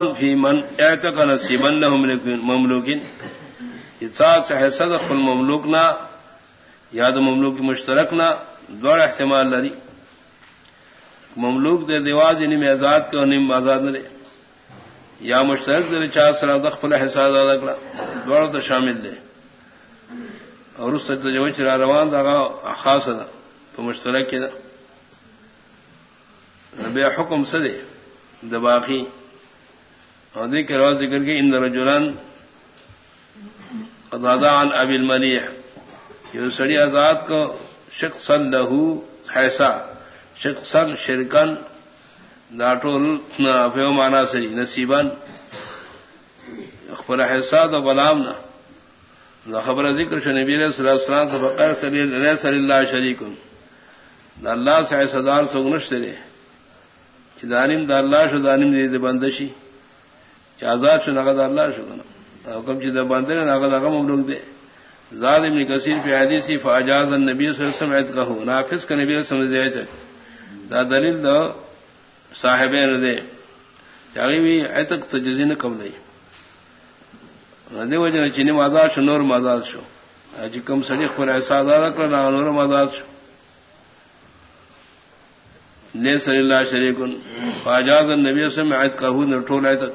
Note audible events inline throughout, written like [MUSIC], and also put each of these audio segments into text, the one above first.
فی من اعتق نصیبا له مملوک اتاق سے حسد خل مملوک نہ یاد مملوک مشترک نہ دوڑ احتمال لری. مملوک دے دیواز یعنی نیم آزاد کا نیم آزاد نہ یا مشترک دے چار سر دخ پل حساد ادا کرا دوڑ تو شامل دے. اور اس سے جو چرا روان دا خاص دا تو مشترک دا بے حکم سے دے دباقی اور دیکھ رواز ذکر کے اندر جلن ادادا عن ابی الملیح۔ یہ سڑی آزاد کو شخصن لہو حیسا شخصن شرکن داٹول فیو مانا سری نصیبن اخبر حیسا تو غلام نہ۔ خبر ذکر شو، نبی صلی اللہ علیہ وسلم تو بقیر صلی اللہ شریکن۔ دا اللہ سے حیصدار سگنش سرے جی دانیم، دا اللہ شو دانیم دے بندشی۔ آزاد شو نقد اللہ شو کنا حکم چی دا باندے نقد اغم ہم دے زاد ابن کثیر فی حدیثی فاجاز النبی صلی اللہ علیہ وسلم عید کہو نافذ کا نبی صلی اللہ علیہ وسلم دا دلیل دا صاحبین دے چاہی بھی ایتک تجزی نے کم نہیں دے وجہ چینی مازاد شو نور مازاد شو. جی کم صدیق پر احساس رکھ نا نور مازاد شو. لے صلی اللہ شریکن. فاجاز النبی صلی اللہ علیہ وسلم عید کہو نٹھول ایتک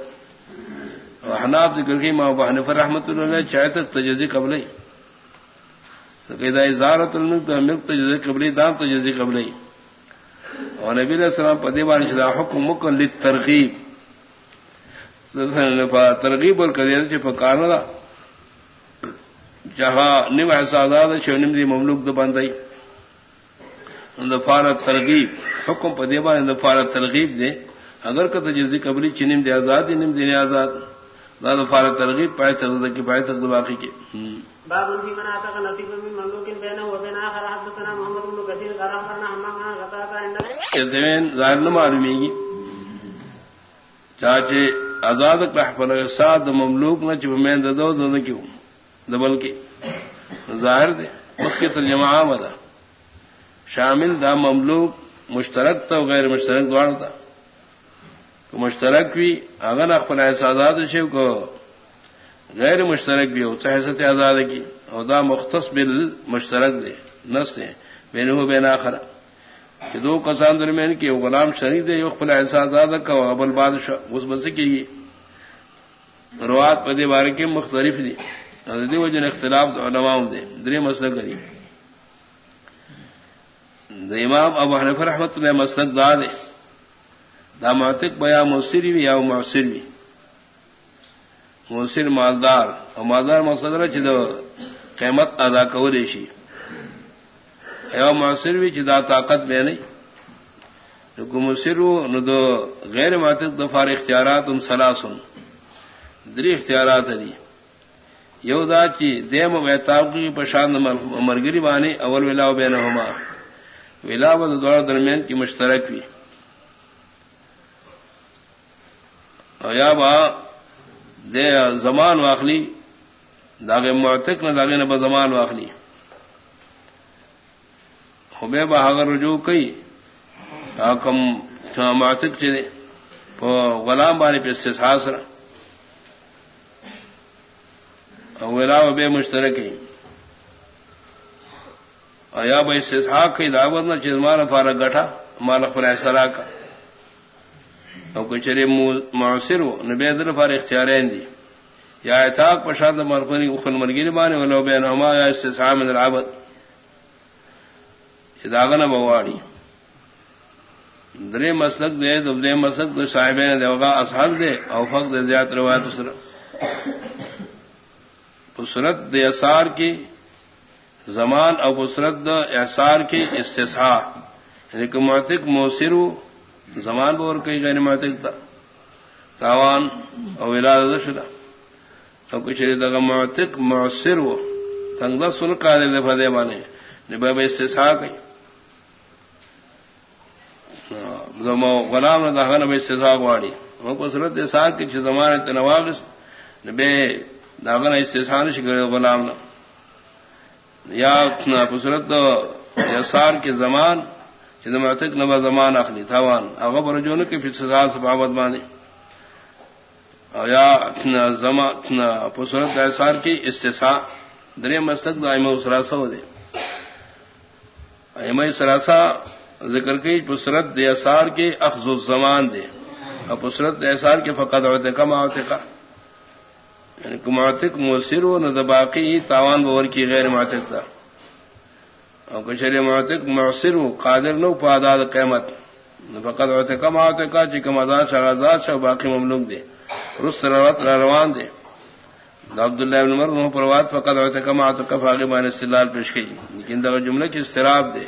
حناب ذکر کی ماں بحنف رحمت اللہ چاہے تک تجزی قبل زارت الملک تجزی قبلی دام تجزی قبل اور نبی علیہ السلام پدی بان شدہ حکم مکل ترغیب ترغیب اور کدی پکانا دا جہاں نم احساسات چھو نم دی مملوک دو بندائی دفارت ترغیب، حکم پدی بان دفارت ترغیب دے۔ اگر کا تجزی قبلی چنم دے آزاد نم دین آزاد۔ داد فار ترغیب پائے تر کی پائے تک باقی کے باب في من اعتق نصيبا من مملوك بينه وبين اخر حدثنا محمد بن كثير قال اخبرنا حمام عن غطاء عند يدين ظاهر نہ معلومی چاچے آزاد پر ساتھ مملوک نہ چپ میں دو دو کیوں؟ دبل کے ظاہر دے کے ترجمہ ادا شامل دا مملوک مشترک تھا غیر مشترک دوڑ تھا مشترک بھی اگر اخبر احساسات شیو کو غیر مشترک بھی ہو چاہے آزاد کی؟ عہدہ مختص بل مشترک دے نس دے بے نو بے ناخرا کہ دو کسان درمیان کی وہ غلام شریک دے اخبر احساسات کا ابل بادشاہ اس بن سے کی روات پدے بارے کے مختلف دی. دی وجن اختلاف نواؤں دے دری مسئلہ کری امام ابو حنیفہ رحمت اللہ مسلک دا دے دا معتق بیا مؤثر بھی یا مؤثر بھی مؤثر مالدار. اور مالدار مقصد چد قیمت ادا کو ریشی یا مؤثر بھی چدا طاقت میں نہیں مؤثر نو دو غیر معتق دفار اختیارات ان سلاسن دری اختیارات علی یو دا چی دیم ویتاب کی پشاند مرگری بانی اول ولا بینہما ولا و دوڑ درمیان کی مشترک یا با دے زمان واخلی، داغے معتق نہ داغے نہ زمان واخلی۔ ہوبے با اگر رجوع کئی کم معتق چلے غلام بانی پہ استحساس رہا ولا بے مشترک یا بھائی استحاق کی دعوت نہ چزمان فارغ گٹھا، مالا فرائے سرا کا او کچری معاصر ہو نبی در فار اختیار دی یا اتاق پشاد مرفنی اخل مرگیر بانے ولو بین ہما یا استسعا من العبد. اداغن بواری درے مسلک دے دبلے مسلک دے صاحبین دے وغا اصحاب دے او فق دے زیادت روایت اسر پسرت دے اثار کی زمان او پسرت دے اثار کی استسعا یعنی کہ معتق موسرو زمان بور کئی غیر معتق تاوان او ولاد شدا او کچھ دغه معتق معسر و، تنگ دا سن قادر دے فدے بانے نبا بے استثاء کئی زمو غلام نہ دغه نہ بے استثاء واڑی او کو صورت دے ساتھ کچھ زمان تنواغس نبے دغه نہ استثاء نش غلام نہ یا صورت یسار کے زمان معتق نبا زمان اخلی تھاوان اغبر جو کی پھر سزا سبابت مانے یا زما پسرت احسار کی استثاء. دریا مستق دائم سراسا ہو دے ایم سراسا ذکر کی پسرت دے اثار کے اخذ الزمان دے اور پسرت احسار کے فقط ہوتے یعنی کم آتے کا یعنی کماتک مؤثر و نہ باقی تاوان بور کی غیر ماتک تھا اور کچہری ماتک مؤثر قادر نو پاداد قیمت فقط ہوتے کم آتے کا چکم آزاد شاہ آزاد شاہ باقی مملوک دے رس روت روان دے عبداللہ ابن عمر نو پروات فقط ہوتے کم فاقی مان استلال پیش کی لیکن دا جملہ کی استراب دے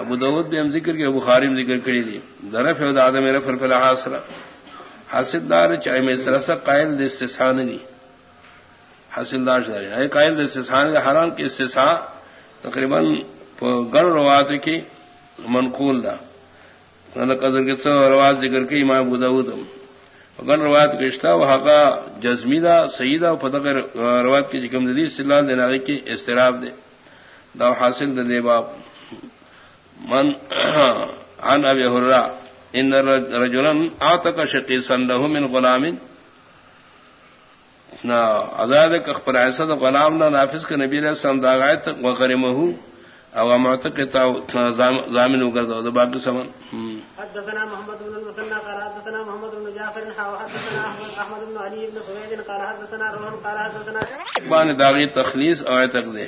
ابو دعود بھی ہم ذکر کے ابو خارم ذکر کری دی. درف ہے آدم رفر فلا حاصلہ حاصل دار چاہے میں سرسا قائل دے استثان نہیں حاصل دار ہے قائل دے استثان کے حرام کی استثا تقریباً گڑ روات کی منقول دا. قدر کے رواج ذکر کی امام ابو گن روایت کشتہ وہاں کا جزمیدہ سیدہ فتح روایت کی جکم ددی صلاح دینا کی استراب دے. دا حاصل دا دے باپ. من [CLEARS THROAT] عن ابي هريره ان رجلا اعتق شقيصا له من غلام نا، آزاد اخبر ایسا تو غلام نہ نافذ کے نبی علیہ السلام داغایت وغرمه او معتق تا زامن وگر دو باقی سمن حدثنا محمد بن المثنى قال حدثنا محمد بن جعفر حدثنا احمد بن علي بن سويد قال حدثنا روح قال حدثنا بان داغی تخلیص او تک دے.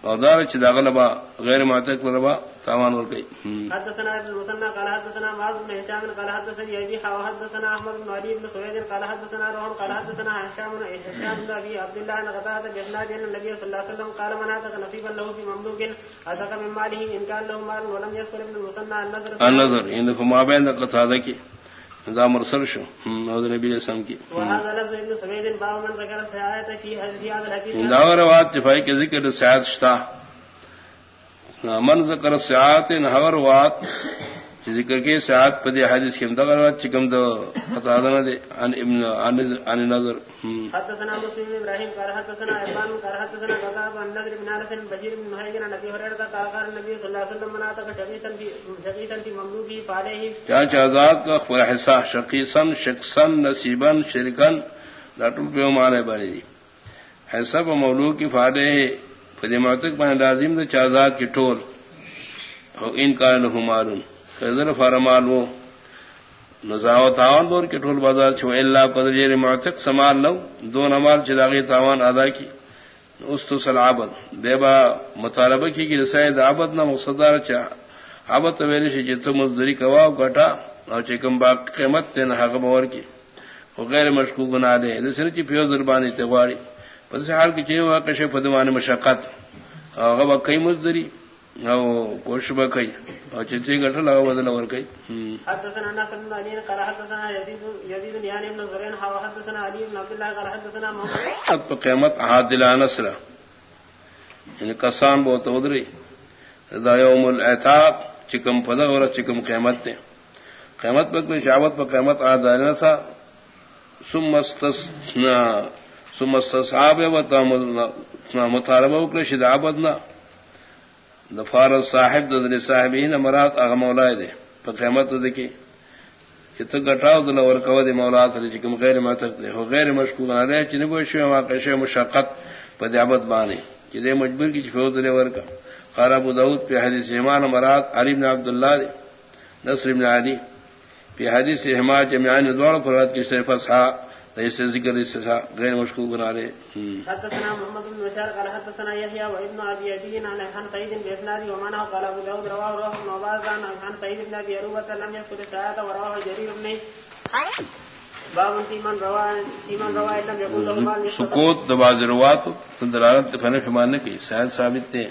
اور دار چاغلبا غیر ماتک لربا تاوان ور گئی۔ حدثنا ابن مسنى قال حدثنا معاذ بن هشام قال حدثني ابي حدثنا احمد بن علي بن سويد قال حدثنا روح قال حدثنا هشام بن هشام بن ابي عبد الله بن قتاده بن النبي صلى الله عليه وسلم قال من اتى نصيبا له في مملوك اتى من ماله ان كان له مال ولم يذكر ابن المسنى النظر النظر ان فما بين قتاده کی دا مرسل شو نو نبی علیہ السلام کی دا روات جفائی کے ذکر سیاد شتا. من ذکر سیاد نہور وات ذکر کے سیاد پدی حدیث کی امدغر وات چکم دو خطادنا دے عن ابن عن نظر. حدثنا مسلم ابراہیم قال حدثنا ابان قال حدثنا قطاب عن نظر بن عالس بشیر بن مہیجن نبی حریرہ قال قال النبی صلی اللہ علیہ وسلم مناتک شقیسا فی شقیسا فی مملوکی فعلیہ کیا چاہزاد کا خبر حصہ شقیسا شخصا نصیبا شرکا لاٹل پیو مانے بانی دی. حصہ پا مولوک کی فعلیہ فدی معتق بہن لازم دا چاہزاد کی ٹول او ان کان لہو مارون کذر فرمال وہ نزاو تاوان بور کے ٹول بازار چھو اللہ قدر جیر معتق سمال لو دو نمال چداغی تاوان ادا کی اس تو سل عابد بے با مطالبہ کی کہ رسائد عابد نہ مقصدار چاہ عابد تو ویلی شی جتو مزدوری کواو گٹا اور چکم با قیمت تین حق بور کی وہ غیر مشکو گنا دے دوسرے چی پیو زربانی تغواری پس حال کی چیز واقع شے فدمان مشقت. اور کئی مزدوری او کوش بکئی او چتی گٹل او بدل ور کئی. حدثنا بن علي قال حدثنا يزيد يزيد يعني ابن زرين حدثنا علي بن عبد الله قال حدثنا محمد قیمت عادل نصر یعنی کسان بہت ادری. دا یوم الاعتاق چکم پدا اور چکم قیمت تے. قیمت پر کوئی شعبت پر قیمت عادل نصر ثم استثنا ثم استصحاب و مطالبہ وکړه شدابت نه دفار صاحب ددن صاحب ہی نمرات اغ مولا دے پا قیمت دکی چتو گٹاو دل ورکو دے مولا تر چکم غیر ماتک دے ہو غیر مشکوک نہ رہے چنی کوئی شو واقع شو مشقت پا دیابت بانے چی دے مجبور کی چفیو دلے ورکا قال ابو داود پی حدیث حمان مرات علی بن عبداللہ دے نصر بن علی پی حدیث حمان جمعان دوار فرات کی صرف اصحا ایسے ذکر غیر مشکو بنا رہے حدثنا محمد بن بشار قال حدثنا يحيى وابن ابي ابي عن عن سعيد بن اسناد ومنه قال ابو داود رواه روح بن عباس عن سعيد بن ابي اروبه لم يذكر الساعه ورواه جرير بن باب في من رواه في من رواه لم يكن له مال سکوت دباز روات دلالت فن فمان کی شاید ثابت تھے